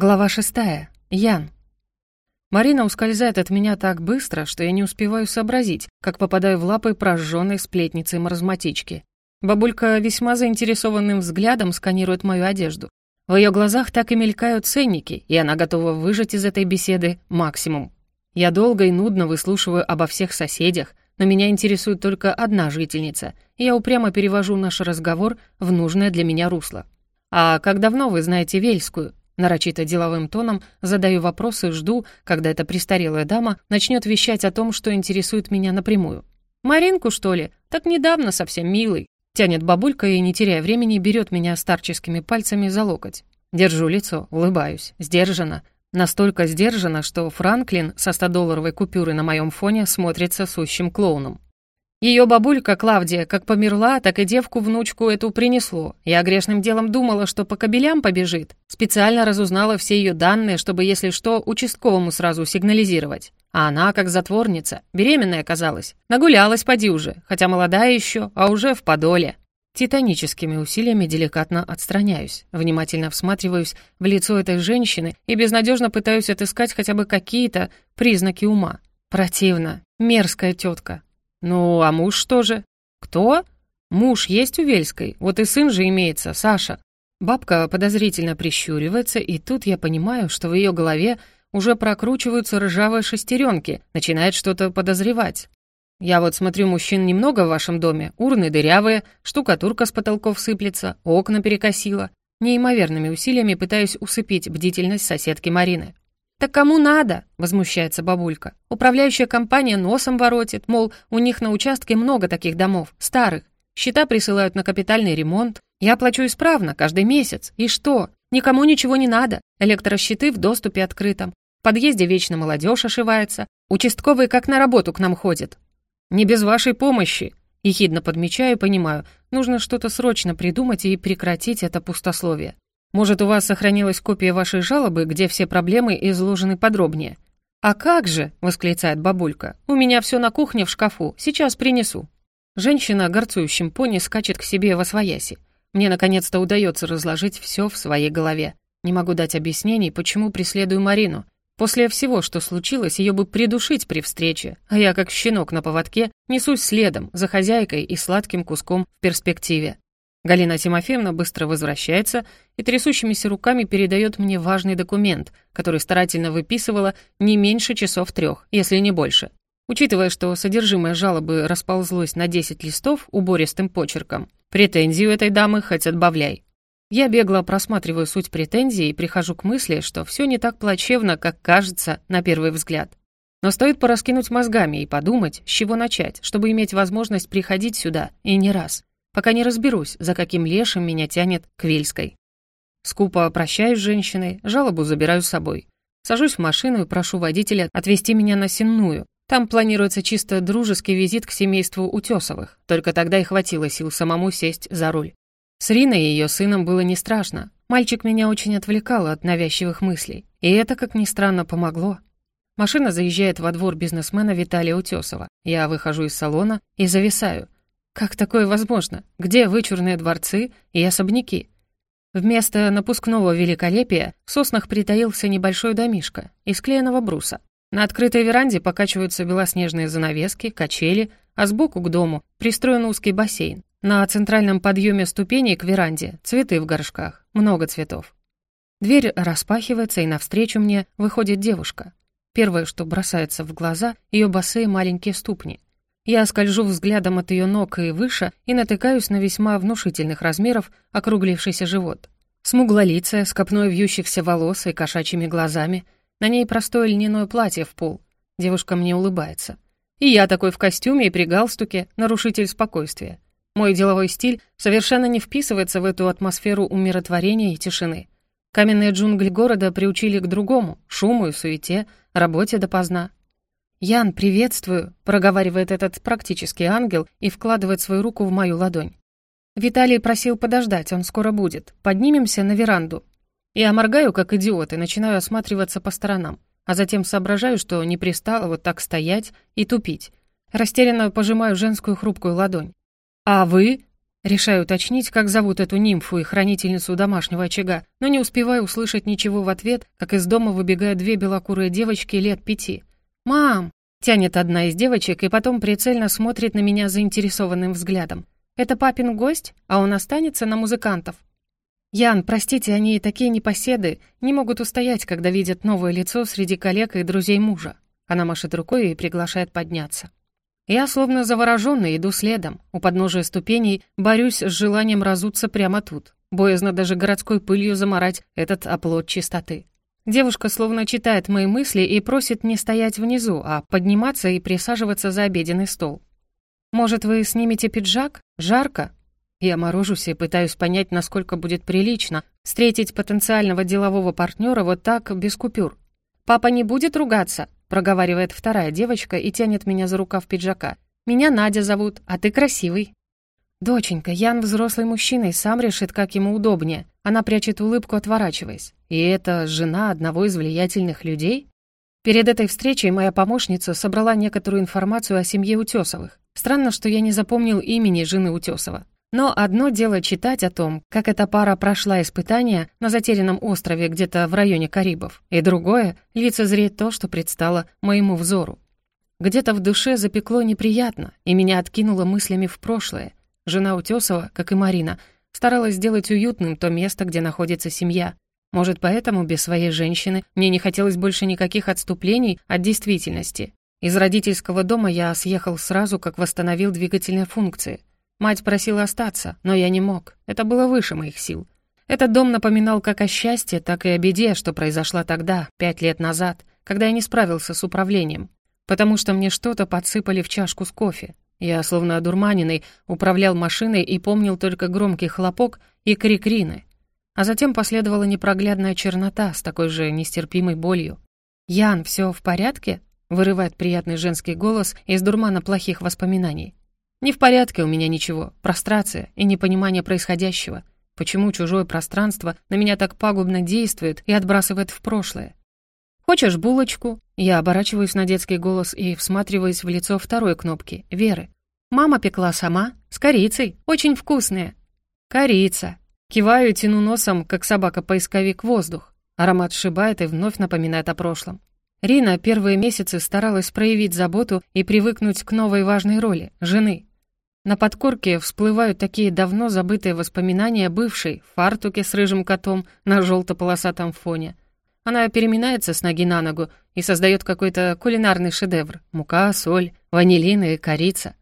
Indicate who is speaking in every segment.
Speaker 1: Глава шестая. Ян. Марина ускользает от меня так быстро, что я не успеваю сообразить, как попадаю в лапы прожженной сплетницы маразматички. Бабулька весьма заинтересованным взглядом сканирует мою одежду. В ее глазах так и мелькают ценники, и она готова выжать из этой беседы максимум. Я долго и нудно выслушиваю обо всех соседях, но меня интересует только одна жительница, и я упрямо перевожу наш разговор в нужное для меня русло. «А как давно вы знаете Вельскую?» Нарочито деловым тоном задаю вопросы и жду, когда эта престарелая дама начнет вещать о том, что интересует меня напрямую. «Маринку, что ли? Так недавно совсем милый». Тянет бабулька и, не теряя времени, берет меня старческими пальцами за локоть. Держу лицо, улыбаюсь, сдержанно. Настолько сдержанно, что Франклин со 100-долларовой купюрой на моем фоне смотрится сущим клоуном. Ее бабулька Клавдия как померла, так и девку-внучку эту принесло. Я грешным делом думала, что по кабелям побежит. Специально разузнала все ее данные, чтобы, если что, участковому сразу сигнализировать. А она, как затворница, беременная оказалась. Нагулялась поди уже, хотя молодая еще, а уже в подоле. Титаническими усилиями деликатно отстраняюсь, внимательно всматриваюсь в лицо этой женщины и безнадежно пытаюсь отыскать хотя бы какие-то признаки ума. Противно. Мерзкая тетка, «Ну, а муж что же?» «Кто?» «Муж есть у Вельской, вот и сын же имеется, Саша». Бабка подозрительно прищуривается, и тут я понимаю, что в ее голове уже прокручиваются ржавые шестеренки, начинает что-то подозревать. Я вот смотрю, мужчин немного в вашем доме, урны дырявые, штукатурка с потолков сыплется, окна перекосило. Неимоверными усилиями пытаюсь усыпить бдительность соседки Марины. «Так кому надо?» — возмущается бабулька. «Управляющая компания носом воротит, мол, у них на участке много таких домов, старых. Счета присылают на капитальный ремонт. Я плачу исправно, каждый месяц. И что? Никому ничего не надо. Электрощиты в доступе открытом. В подъезде вечно молодежь ошивается. Участковые как на работу к нам ходят. Не без вашей помощи. Ехидно подмечаю и понимаю, нужно что-то срочно придумать и прекратить это пустословие. Может, у вас сохранилась копия вашей жалобы, где все проблемы изложены подробнее?» «А как же?» — восклицает бабулька. «У меня все на кухне в шкафу, сейчас принесу». Женщина горцующим пони скачет к себе во свояси. Мне наконец-то удается разложить все в своей голове. Не могу дать объяснений, почему преследую Марину. После всего, что случилось, ее бы придушить при встрече, а я, как щенок на поводке, несусь следом, за хозяйкой и сладким куском в перспективе. Галина Тимофеевна быстро возвращается и трясущимися руками передает мне важный документ, который старательно выписывала не меньше часов трех, если не больше. Учитывая, что содержимое жалобы расползлось на 10 листов убористым почерком, претензию этой дамы хоть отбавляй. Я бегло просматриваю суть претензий и прихожу к мысли, что все не так плачевно, как кажется на первый взгляд. Но стоит пораскинуть мозгами и подумать, с чего начать, чтобы иметь возможность приходить сюда, и не раз пока не разберусь, за каким лешим меня тянет к Вельской. Скупо прощаюсь с женщиной, жалобу забираю с собой. Сажусь в машину и прошу водителя отвезти меня на Сенную. Там планируется чисто дружеский визит к семейству Утесовых. Только тогда и хватило сил самому сесть за руль. С Риной и ее сыном было не страшно. Мальчик меня очень отвлекал от навязчивых мыслей. И это, как ни странно, помогло. Машина заезжает во двор бизнесмена Виталия Утесова. Я выхожу из салона и зависаю — как такое возможно? Где вычурные дворцы и особняки? Вместо напускного великолепия в соснах притаился небольшой домишко из клееного бруса. На открытой веранде покачиваются белоснежные занавески, качели, а сбоку к дому пристроен узкий бассейн. На центральном подъеме ступеней к веранде цветы в горшках, много цветов. Дверь распахивается, и навстречу мне выходит девушка. Первое, что бросается в глаза, ее босые маленькие ступни. Я скольжу взглядом от ее ног и выше и натыкаюсь на весьма внушительных размеров округлившийся живот. Смуглолицая, с копной вьющихся волос и кошачьими глазами. На ней простое льняное платье в пол. Девушка мне улыбается. И я такой в костюме и при галстуке, нарушитель спокойствия. Мой деловой стиль совершенно не вписывается в эту атмосферу умиротворения и тишины. Каменные джунгли города приучили к другому — шуму и суете, работе допоздна. «Ян, приветствую», — проговаривает этот практический ангел и вкладывает свою руку в мою ладонь. Виталий просил подождать, он скоро будет. Поднимемся на веранду. Я моргаю, как идиот, и начинаю осматриваться по сторонам, а затем соображаю, что не пристало вот так стоять и тупить. Растерянно пожимаю женскую хрупкую ладонь. «А вы?» Решаю уточнить, как зовут эту нимфу и хранительницу домашнего очага, но не успеваю услышать ничего в ответ, как из дома выбегают две белокурые девочки лет пяти. «Мам!» — тянет одна из девочек и потом прицельно смотрит на меня заинтересованным взглядом. «Это папин гость? А он останется на музыкантов?» «Ян, простите, они такие непоседы, не могут устоять, когда видят новое лицо среди коллег и друзей мужа». Она машет рукой и приглашает подняться. Я, словно заворожённый, иду следом. У подножия ступеней борюсь с желанием разуться прямо тут. Боязно даже городской пылью заморать этот оплот чистоты. Девушка словно читает мои мысли и просит не стоять внизу, а подниматься и присаживаться за обеденный стол. «Может, вы снимете пиджак? Жарко?» Я морожусь и пытаюсь понять, насколько будет прилично встретить потенциального делового партнера вот так, без купюр. «Папа не будет ругаться?» проговаривает вторая девочка и тянет меня за рукав пиджака. «Меня Надя зовут, а ты красивый». «Доченька, Ян взрослый мужчина и сам решит, как ему удобнее». Она прячет улыбку, отворачиваясь. «И это жена одного из влиятельных людей?» Перед этой встречей моя помощница собрала некоторую информацию о семье Утесовых. Странно, что я не запомнил имени жены Утесова. Но одно дело читать о том, как эта пара прошла испытания на затерянном острове где-то в районе Карибов, и другое — лицезреть то, что предстало моему взору. Где-то в душе запекло неприятно, и меня откинуло мыслями в прошлое. Жена Утесова, как и Марина, старалась сделать уютным то место, где находится семья. Может, поэтому без своей женщины мне не хотелось больше никаких отступлений от действительности. Из родительского дома я съехал сразу, как восстановил двигательные функции. Мать просила остаться, но я не мог. Это было выше моих сил. Этот дом напоминал как о счастье, так и о беде, что произошла тогда, пять лет назад, когда я не справился с управлением. Потому что мне что-то подсыпали в чашку с кофе. Я, словно одурманенный, управлял машиной и помнил только громкий хлопок и крик Рины. А затем последовала непроглядная чернота с такой же нестерпимой болью. «Ян, все в порядке?» — вырывает приятный женский голос из дурмана плохих воспоминаний. Не в порядке у меня ничего, прострация и непонимание происходящего. Почему чужое пространство на меня так пагубно действует и отбрасывает в прошлое? «Хочешь булочку?» Я оборачиваюсь на детский голос и всматриваюсь в лицо второй кнопки, Веры. «Мама пекла сама, с корицей, очень вкусная». «Корица». Киваю и тяну носом, как собака-поисковик, воздух. Аромат сшибает и вновь напоминает о прошлом. Рина первые месяцы старалась проявить заботу и привыкнуть к новой важной роли — жены. На подкорке всплывают такие давно забытые воспоминания бывшей фартуке с рыжим котом на желто-полосатом фоне. Она переминается с ноги на ногу и создает какой-то кулинарный шедевр. Мука, соль, ванилин и корица.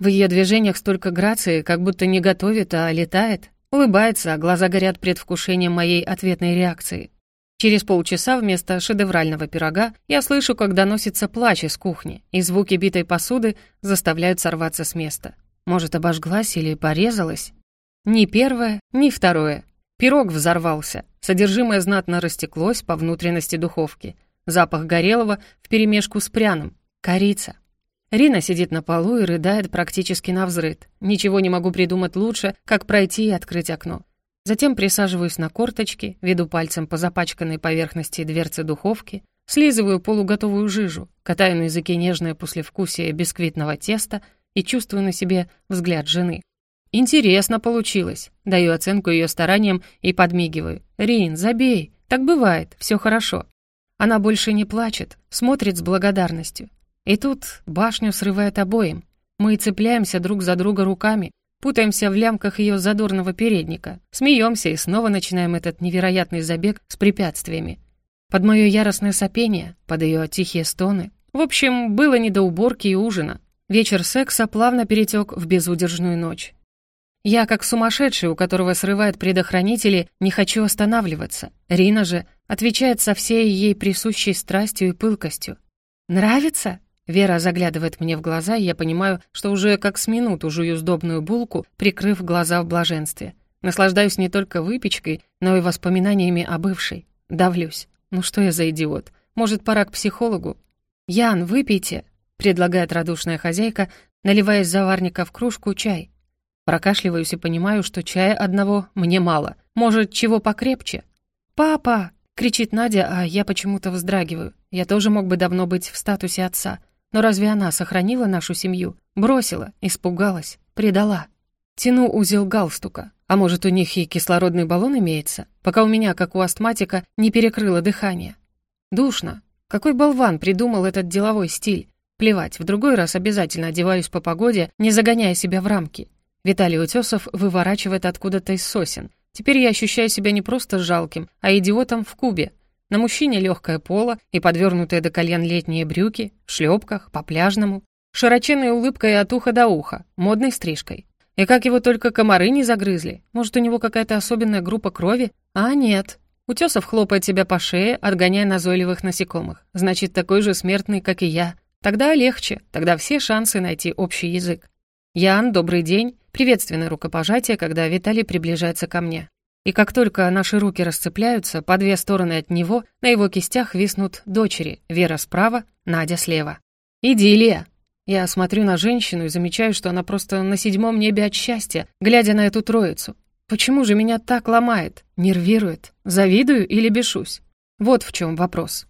Speaker 1: В ее движениях столько грации, как будто не готовит, а летает. Улыбается, а глаза горят предвкушением моей ответной реакции. Через полчаса вместо шедеврального пирога я слышу, как доносится плач из кухни, и звуки битой посуды заставляют сорваться с места. Может, обожглась или порезалась? Ни первое, ни второе. Пирог взорвался. Содержимое знатно растеклось по внутренности духовки. Запах горелого вперемешку с пряным. Корица. Рина сидит на полу и рыдает практически на взрыд. Ничего не могу придумать лучше, как пройти и открыть окно. Затем присаживаюсь на корточки, веду пальцем по запачканной поверхности дверцы духовки, слизываю полуготовую жижу, катаю на языке нежное послевкусие бисквитного теста — и чувствую на себе взгляд жены. «Интересно получилось», — даю оценку ее стараниям и подмигиваю. «Рин, забей, так бывает, все хорошо». Она больше не плачет, смотрит с благодарностью. И тут башню срывает обоим. Мы цепляемся друг за друга руками, путаемся в лямках ее задорного передника, смеемся и снова начинаем этот невероятный забег с препятствиями. Под мое яростное сопение, под ее тихие стоны. В общем, было не до уборки и ужина. Вечер секса плавно перетек в безудержную ночь. Я, как сумасшедший, у которого срывает предохранители, не хочу останавливаться. Рина же отвечает со всей ей присущей страстью и пылкостью. «Нравится?» Вера заглядывает мне в глаза, и я понимаю, что уже как с минуту жую сдобную булку, прикрыв глаза в блаженстве. Наслаждаюсь не только выпечкой, но и воспоминаниями о бывшей. Давлюсь. Ну что я за идиот? Может, пора к психологу? «Ян, выпейте!» предлагает радушная хозяйка, наливая из заварника в кружку чай. Прокашливаюсь и понимаю, что чая одного мне мало. Может, чего покрепче? «Папа!» — кричит Надя, а я почему-то вздрагиваю. Я тоже мог бы давно быть в статусе отца. Но разве она сохранила нашу семью? Бросила, испугалась, предала. Тяну узел галстука. А может, у них и кислородный баллон имеется, пока у меня, как у астматика, не перекрыло дыхание. Душно. Какой болван придумал этот деловой стиль? Плевать, в другой раз обязательно одеваюсь по погоде, не загоняя себя в рамки. Виталий Утесов выворачивает откуда-то из сосен. Теперь я ощущаю себя не просто жалким, а идиотом в кубе. На мужчине легкое поло и подвернутые до колен летние брюки, в шлепках, по-пляжному. Широченной улыбкой от уха до уха, модной стрижкой. И как его только комары не загрызли. Может, у него какая-то особенная группа крови? А нет. Утесов хлопает себя по шее, отгоняя назойливых насекомых. Значит, такой же смертный, как и я. Тогда легче, тогда все шансы найти общий язык. «Ян, добрый день!» Приветственное рукопожатие, когда Виталий приближается ко мне. И как только наши руки расцепляются, по две стороны от него, на его кистях виснут дочери, Вера справа, Надя слева. «Идиллия!» Я смотрю на женщину и замечаю, что она просто на седьмом небе от счастья, глядя на эту троицу. Почему же меня так ломает, нервирует? Завидую или бешусь? Вот в чем вопрос.